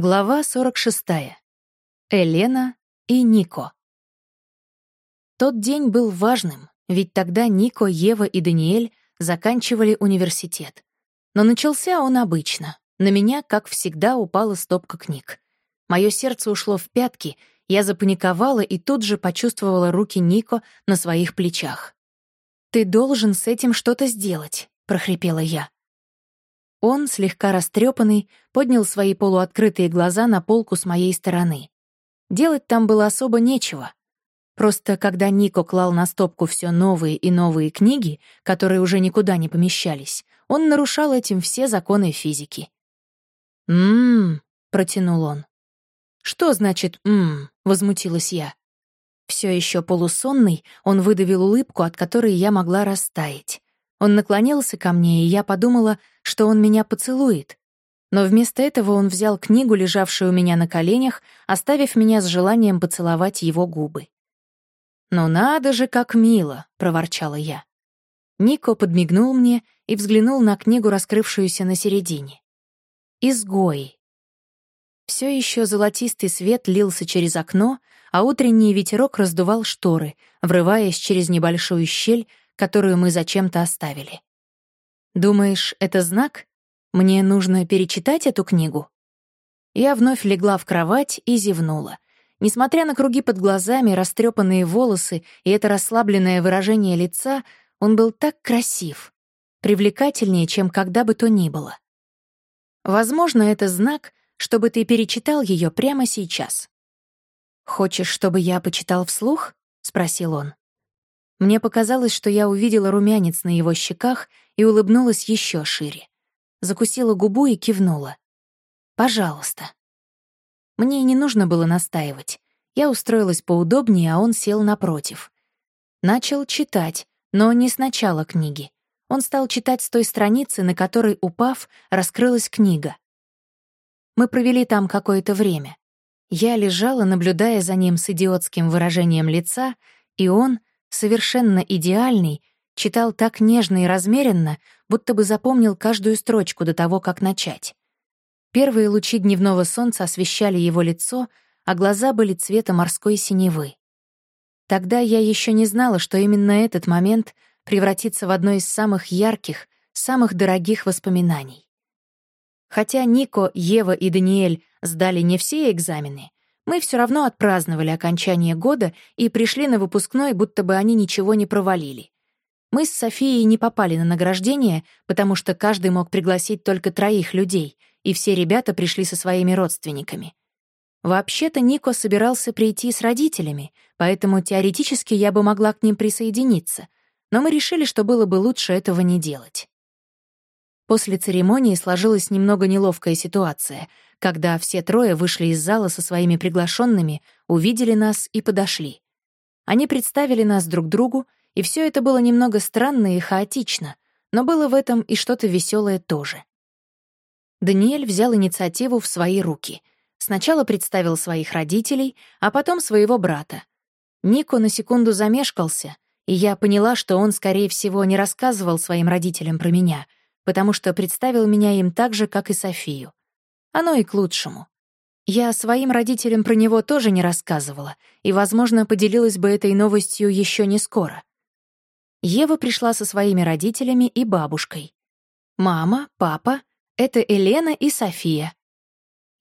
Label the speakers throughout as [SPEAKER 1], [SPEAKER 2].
[SPEAKER 1] Глава 46. Елена и Нико. Тот день был важным, ведь тогда Нико, Ева и Даниэль заканчивали университет. Но начался он обычно. На меня, как всегда, упала стопка книг. Мое сердце ушло в пятки, я запаниковала и тут же почувствовала руки Нико на своих плечах. «Ты должен с этим что-то сделать», — прохрипела я. Он, слегка растрепанный, поднял свои полуоткрытые глаза на полку с моей стороны. Делать там было особо нечего. Просто когда Нико клал на стопку все новые и новые книги, которые уже никуда не помещались, он нарушал этим все законы физики. «М-м-м», протянул он. «Что значит «м-м», возмутилась я. Все еще полусонный, он выдавил улыбку, от которой я могла растаять. Он наклонился ко мне, и я подумала, что он меня поцелует. Но вместо этого он взял книгу, лежавшую у меня на коленях, оставив меня с желанием поцеловать его губы. «Ну надо же, как мило!» — проворчала я. Нико подмигнул мне и взглянул на книгу, раскрывшуюся на середине. «Изгои». Все еще золотистый свет лился через окно, а утренний ветерок раздувал шторы, врываясь через небольшую щель, которую мы зачем-то оставили. Думаешь, это знак? Мне нужно перечитать эту книгу? Я вновь легла в кровать и зевнула. Несмотря на круги под глазами, растрепанные волосы и это расслабленное выражение лица, он был так красив, привлекательнее, чем когда бы то ни было. Возможно, это знак, чтобы ты перечитал ее прямо сейчас. «Хочешь, чтобы я почитал вслух?» — спросил он. Мне показалось, что я увидела румянец на его щеках и улыбнулась еще шире. Закусила губу и кивнула. «Пожалуйста». Мне не нужно было настаивать. Я устроилась поудобнее, а он сел напротив. Начал читать, но не с начала книги. Он стал читать с той страницы, на которой, упав, раскрылась книга. Мы провели там какое-то время. Я лежала, наблюдая за ним с идиотским выражением лица, и он, совершенно идеальный, читал так нежно и размеренно, будто бы запомнил каждую строчку до того, как начать. Первые лучи дневного солнца освещали его лицо, а глаза были цвета морской синевы. Тогда я еще не знала, что именно этот момент превратится в одно из самых ярких, самых дорогих воспоминаний. Хотя Нико, Ева и Даниэль сдали не все экзамены, мы все равно отпраздновали окончание года и пришли на выпускной, будто бы они ничего не провалили. Мы с Софией не попали на награждение, потому что каждый мог пригласить только троих людей, и все ребята пришли со своими родственниками. Вообще-то Нико собирался прийти с родителями, поэтому теоретически я бы могла к ним присоединиться, но мы решили, что было бы лучше этого не делать. После церемонии сложилась немного неловкая ситуация — когда все трое вышли из зала со своими приглашенными, увидели нас и подошли. Они представили нас друг другу, и все это было немного странно и хаотично, но было в этом и что-то веселое тоже. Даниэль взял инициативу в свои руки. Сначала представил своих родителей, а потом своего брата. Нико на секунду замешкался, и я поняла, что он, скорее всего, не рассказывал своим родителям про меня, потому что представил меня им так же, как и Софию. Оно и к лучшему. Я своим родителям про него тоже не рассказывала, и, возможно, поделилась бы этой новостью еще не скоро. Ева пришла со своими родителями и бабушкой. Мама, папа — это Елена и София.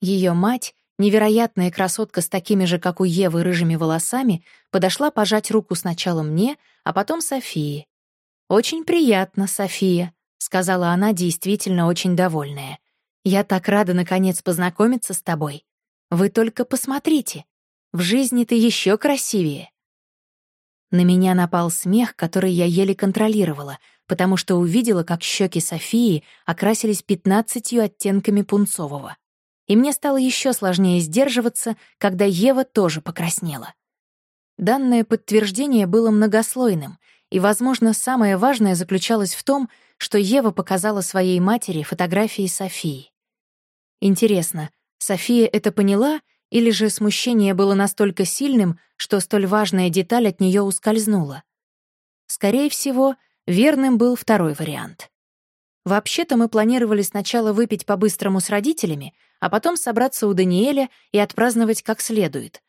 [SPEAKER 1] Ее мать, невероятная красотка с такими же, как у Евы, рыжими волосами, подошла пожать руку сначала мне, а потом Софии. «Очень приятно, София», — сказала она, действительно очень довольная. Я так рада, наконец, познакомиться с тобой. Вы только посмотрите. В жизни ты еще красивее. На меня напал смех, который я еле контролировала, потому что увидела, как щеки Софии окрасились пятнадцатью оттенками пунцового. И мне стало еще сложнее сдерживаться, когда Ева тоже покраснела. Данное подтверждение было многослойным, и, возможно, самое важное заключалось в том, что Ева показала своей матери фотографии Софии. Интересно, София это поняла, или же смущение было настолько сильным, что столь важная деталь от нее ускользнула? Скорее всего, верным был второй вариант. Вообще-то мы планировали сначала выпить по-быстрому с родителями, а потом собраться у Даниэля и отпраздновать как следует.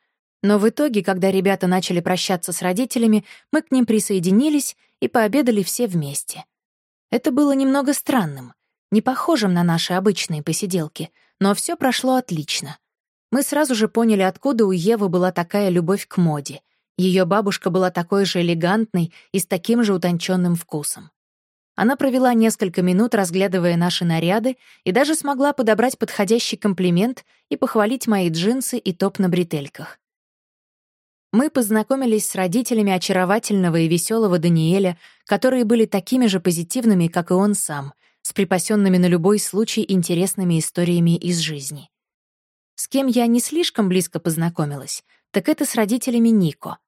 [SPEAKER 1] Но в итоге, когда ребята начали прощаться с родителями, мы к ним присоединились и пообедали все вместе. Это было немного странным, не похожим на наши обычные посиделки, но все прошло отлично. Мы сразу же поняли, откуда у Евы была такая любовь к моде. Ее бабушка была такой же элегантной и с таким же утонченным вкусом. Она провела несколько минут, разглядывая наши наряды, и даже смогла подобрать подходящий комплимент и похвалить мои джинсы и топ на бретельках. Мы познакомились с родителями очаровательного и веселого Даниэля, которые были такими же позитивными, как и он сам, с припасенными на любой случай интересными историями из жизни. С кем я не слишком близко познакомилась, так это с родителями Нико.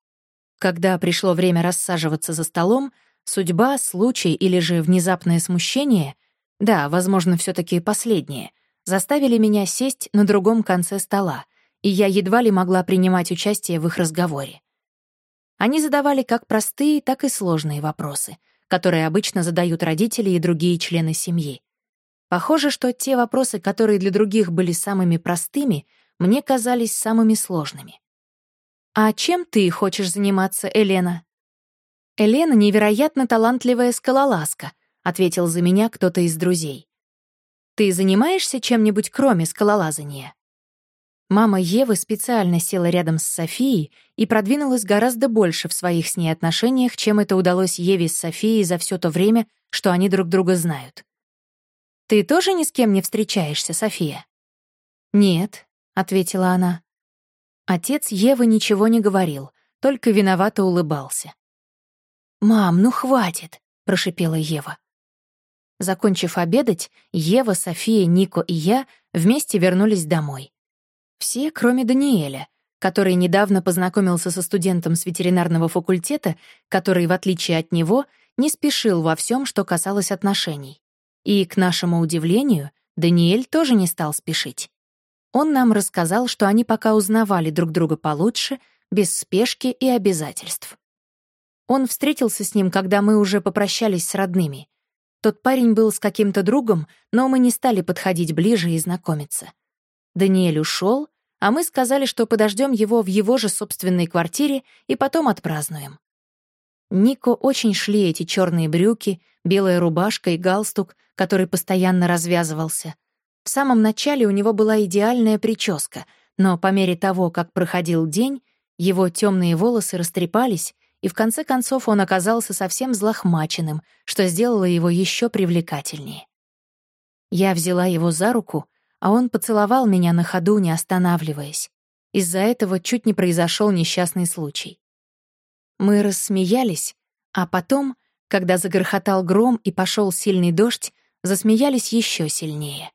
[SPEAKER 1] Когда пришло время рассаживаться за столом, Судьба, случай или же внезапное смущение, да, возможно, все таки последнее, заставили меня сесть на другом конце стола, и я едва ли могла принимать участие в их разговоре. Они задавали как простые, так и сложные вопросы, которые обычно задают родители и другие члены семьи. Похоже, что те вопросы, которые для других были самыми простыми, мне казались самыми сложными. «А чем ты хочешь заниматься, Елена?» «Элена — невероятно талантливая скалолазка», — ответил за меня кто-то из друзей. «Ты занимаешься чем-нибудь кроме скалолазания?» Мама Евы специально села рядом с Софией и продвинулась гораздо больше в своих с ней отношениях, чем это удалось Еве с Софией за все то время, что они друг друга знают. «Ты тоже ни с кем не встречаешься, София?» «Нет», — ответила она. Отец Евы ничего не говорил, только виновато улыбался. «Мам, ну хватит!» — прошипела Ева. Закончив обедать, Ева, София, Нико и я вместе вернулись домой. Все, кроме Даниэля, который недавно познакомился со студентом с ветеринарного факультета, который, в отличие от него, не спешил во всем, что касалось отношений. И, к нашему удивлению, Даниэль тоже не стал спешить. Он нам рассказал, что они пока узнавали друг друга получше, без спешки и обязательств. Он встретился с ним, когда мы уже попрощались с родными. Тот парень был с каким-то другом, но мы не стали подходить ближе и знакомиться. Даниэль ушел, а мы сказали, что подождем его в его же собственной квартире и потом отпразднуем. Нико очень шли эти черные брюки, белая рубашка и галстук, который постоянно развязывался. В самом начале у него была идеальная прическа, но по мере того, как проходил день, его темные волосы растрепались, и в конце концов он оказался совсем взлохмаченным, что сделало его еще привлекательнее. Я взяла его за руку, а он поцеловал меня на ходу, не останавливаясь. Из-за этого чуть не произошел несчастный случай. Мы рассмеялись, а потом, когда загрохотал гром и пошел сильный дождь, засмеялись еще сильнее.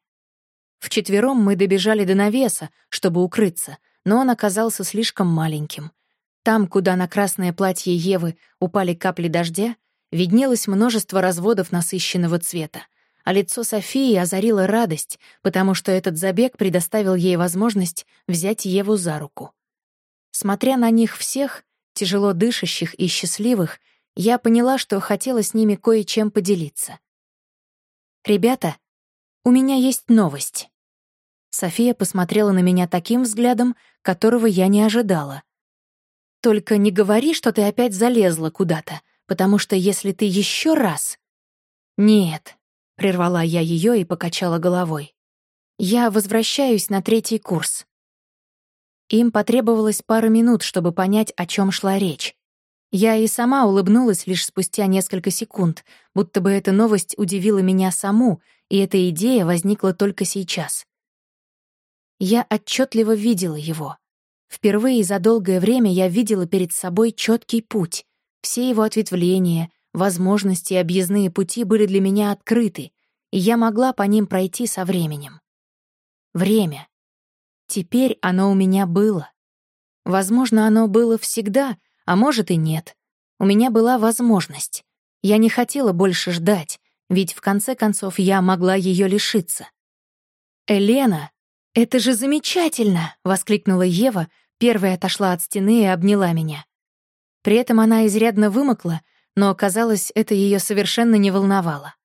[SPEAKER 1] Вчетвером мы добежали до навеса, чтобы укрыться, но он оказался слишком маленьким — там, куда на красное платье Евы упали капли дождя, виднелось множество разводов насыщенного цвета, а лицо Софии озарило радость, потому что этот забег предоставил ей возможность взять Еву за руку. Смотря на них всех, тяжело дышащих и счастливых, я поняла, что хотела с ними кое-чем поделиться. «Ребята, у меня есть новость». София посмотрела на меня таким взглядом, которого я не ожидала — только не говори, что ты опять залезла куда-то, потому что если ты еще раз... Нет, прервала я ее и покачала головой. Я возвращаюсь на третий курс. Им потребовалось пара минут, чтобы понять, о чем шла речь. Я и сама улыбнулась лишь спустя несколько секунд, будто бы эта новость удивила меня саму, и эта идея возникла только сейчас. Я отчетливо видела его. Впервые за долгое время я видела перед собой четкий путь. Все его ответвления, возможности и объездные пути были для меня открыты, и я могла по ним пройти со временем. Время. Теперь оно у меня было. Возможно, оно было всегда, а может и нет. У меня была возможность. Я не хотела больше ждать, ведь в конце концов я могла ее лишиться. Елена «Это же замечательно!» — воскликнула Ева, первая отошла от стены и обняла меня. При этом она изрядно вымокла, но, казалось, это ее совершенно не волновало.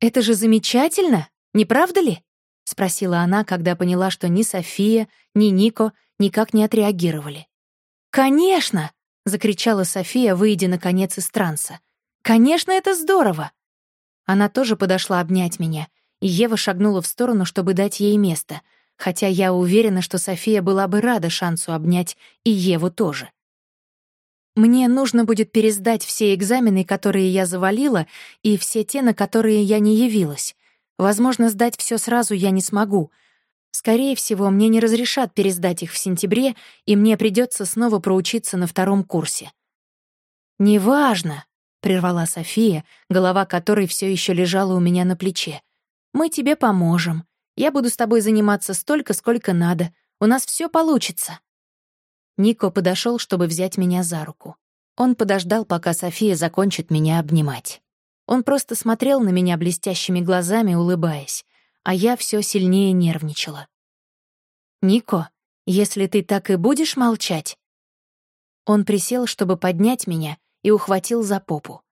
[SPEAKER 1] «Это же замечательно, не правда ли?» — спросила она, когда поняла, что ни София, ни Нико никак не отреагировали. «Конечно!» — закричала София, выйдя, наконец, из транса. «Конечно, это здорово!» Она тоже подошла обнять меня, и Ева шагнула в сторону, чтобы дать ей место, хотя я уверена, что София была бы рада шансу обнять и Еву тоже. Мне нужно будет пересдать все экзамены, которые я завалила, и все те, на которые я не явилась. Возможно, сдать все сразу я не смогу. Скорее всего, мне не разрешат пересдать их в сентябре, и мне придется снова проучиться на втором курсе. «Неважно», — прервала София, голова которой все еще лежала у меня на плече. «Мы тебе поможем. Я буду с тобой заниматься столько, сколько надо. У нас все получится». Нико подошел, чтобы взять меня за руку. Он подождал, пока София закончит меня обнимать. Он просто смотрел на меня блестящими глазами, улыбаясь, а я все сильнее нервничала. «Нико, если ты так и будешь молчать...» Он присел, чтобы поднять меня, и ухватил за попу.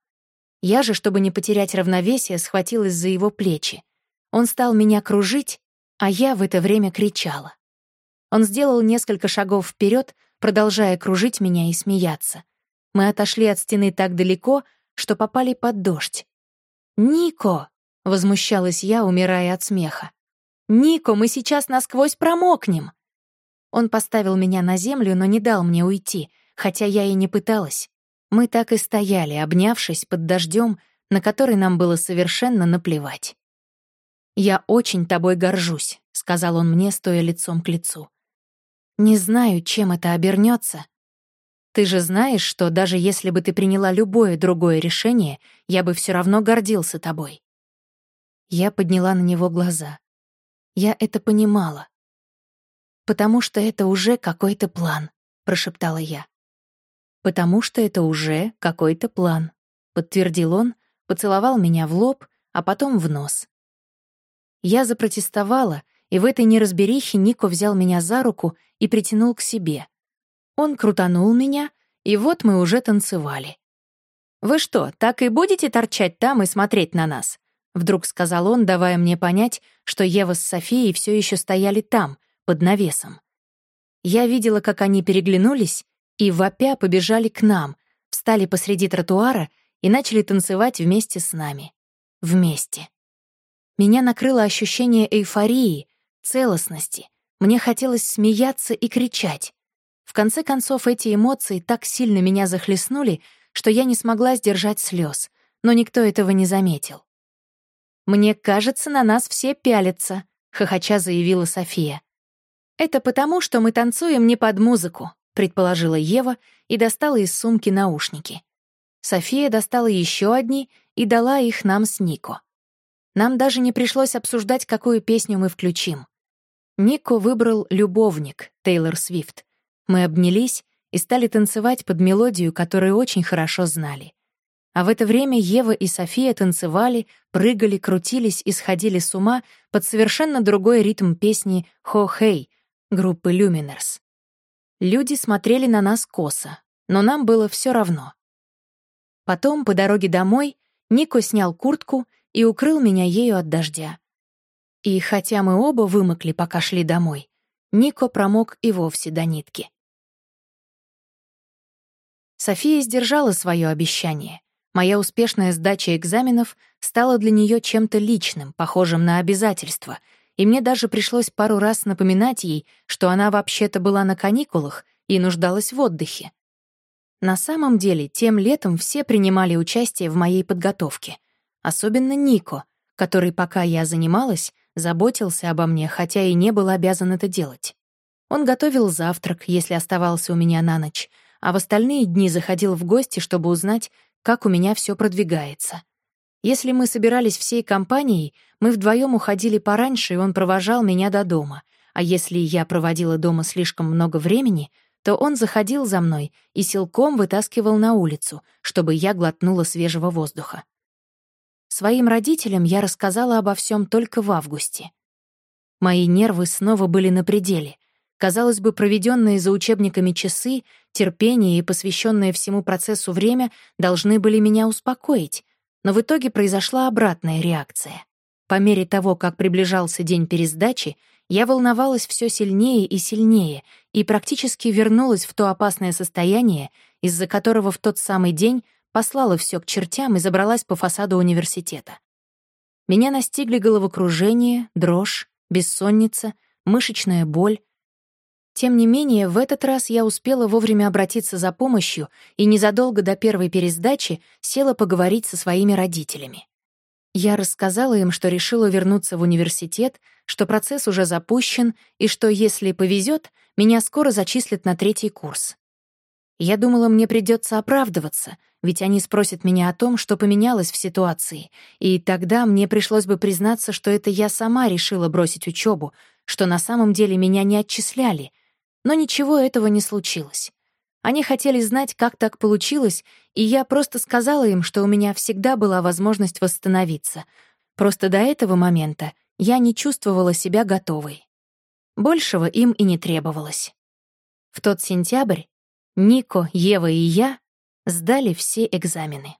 [SPEAKER 1] Я же, чтобы не потерять равновесие, схватилась за его плечи. Он стал меня кружить, а я в это время кричала. Он сделал несколько шагов вперед, продолжая кружить меня и смеяться. Мы отошли от стены так далеко, что попали под дождь. «Нико!» — возмущалась я, умирая от смеха. «Нико, мы сейчас насквозь промокнем!» Он поставил меня на землю, но не дал мне уйти, хотя я и не пыталась. Мы так и стояли, обнявшись под дождем, на который нам было совершенно наплевать. «Я очень тобой горжусь», — сказал он мне, стоя лицом к лицу. «Не знаю, чем это обернется, ты же знаешь, что даже если бы ты приняла любое другое решение, я бы все равно гордился тобой. Я подняла на него глаза. Я это понимала. «Потому что это уже какой-то план», — прошептала я. «Потому что это уже какой-то план», — подтвердил он, поцеловал меня в лоб, а потом в нос. Я запротестовала, и в этой неразберихе Нико взял меня за руку и притянул к себе. Он крутанул меня, и вот мы уже танцевали. «Вы что, так и будете торчать там и смотреть на нас?» Вдруг сказал он, давая мне понять, что Ева с Софией все еще стояли там, под навесом. Я видела, как они переглянулись и, вопя, побежали к нам, встали посреди тротуара и начали танцевать вместе с нами. Вместе. Меня накрыло ощущение эйфории, целостности. Мне хотелось смеяться и кричать. В конце концов, эти эмоции так сильно меня захлестнули, что я не смогла сдержать слез, но никто этого не заметил. «Мне кажется, на нас все пялятся», — хохоча заявила София. «Это потому, что мы танцуем не под музыку», — предположила Ева и достала из сумки наушники. София достала еще одни и дала их нам с Нико. Нам даже не пришлось обсуждать, какую песню мы включим. Нико выбрал «Любовник» Тейлор Свифт, мы обнялись и стали танцевать под мелодию, которую очень хорошо знали. А в это время Ева и София танцевали, прыгали, крутились и сходили с ума под совершенно другой ритм песни «Хо Хей» группы Luminers. Люди смотрели на нас косо, но нам было все равно. Потом, по дороге домой, Нико снял куртку и укрыл меня ею от дождя. И хотя мы оба вымокли, пока шли домой, Нико промок и вовсе до нитки. София сдержала свое обещание. Моя успешная сдача экзаменов стала для нее чем-то личным, похожим на обязательство, и мне даже пришлось пару раз напоминать ей, что она вообще-то была на каникулах и нуждалась в отдыхе. На самом деле, тем летом все принимали участие в моей подготовке. Особенно Нико, который, пока я занималась, заботился обо мне, хотя и не был обязан это делать. Он готовил завтрак, если оставался у меня на ночь, а в остальные дни заходил в гости, чтобы узнать, как у меня все продвигается. Если мы собирались всей компанией, мы вдвоем уходили пораньше, и он провожал меня до дома, а если я проводила дома слишком много времени, то он заходил за мной и силком вытаскивал на улицу, чтобы я глотнула свежего воздуха. Своим родителям я рассказала обо всем только в августе. Мои нервы снова были на пределе, Казалось бы, проведенные за учебниками часы, терпение и посвященное всему процессу время должны были меня успокоить, но в итоге произошла обратная реакция. По мере того, как приближался день пересдачи, я волновалась все сильнее и сильнее и практически вернулась в то опасное состояние, из-за которого в тот самый день послала все к чертям и забралась по фасаду университета. Меня настигли головокружение, дрожь, бессонница, мышечная боль. Тем не менее, в этот раз я успела вовремя обратиться за помощью и незадолго до первой пересдачи села поговорить со своими родителями. Я рассказала им, что решила вернуться в университет, что процесс уже запущен и что, если повезет, меня скоро зачислят на третий курс. Я думала, мне придется оправдываться, ведь они спросят меня о том, что поменялось в ситуации, и тогда мне пришлось бы признаться, что это я сама решила бросить учебу, что на самом деле меня не отчисляли. Но ничего этого не случилось. Они хотели знать, как так получилось, и я просто сказала им, что у меня всегда была возможность восстановиться. Просто до этого момента я не чувствовала себя готовой. Большего им и не требовалось. В тот сентябрь Нико, Ева и я сдали все экзамены.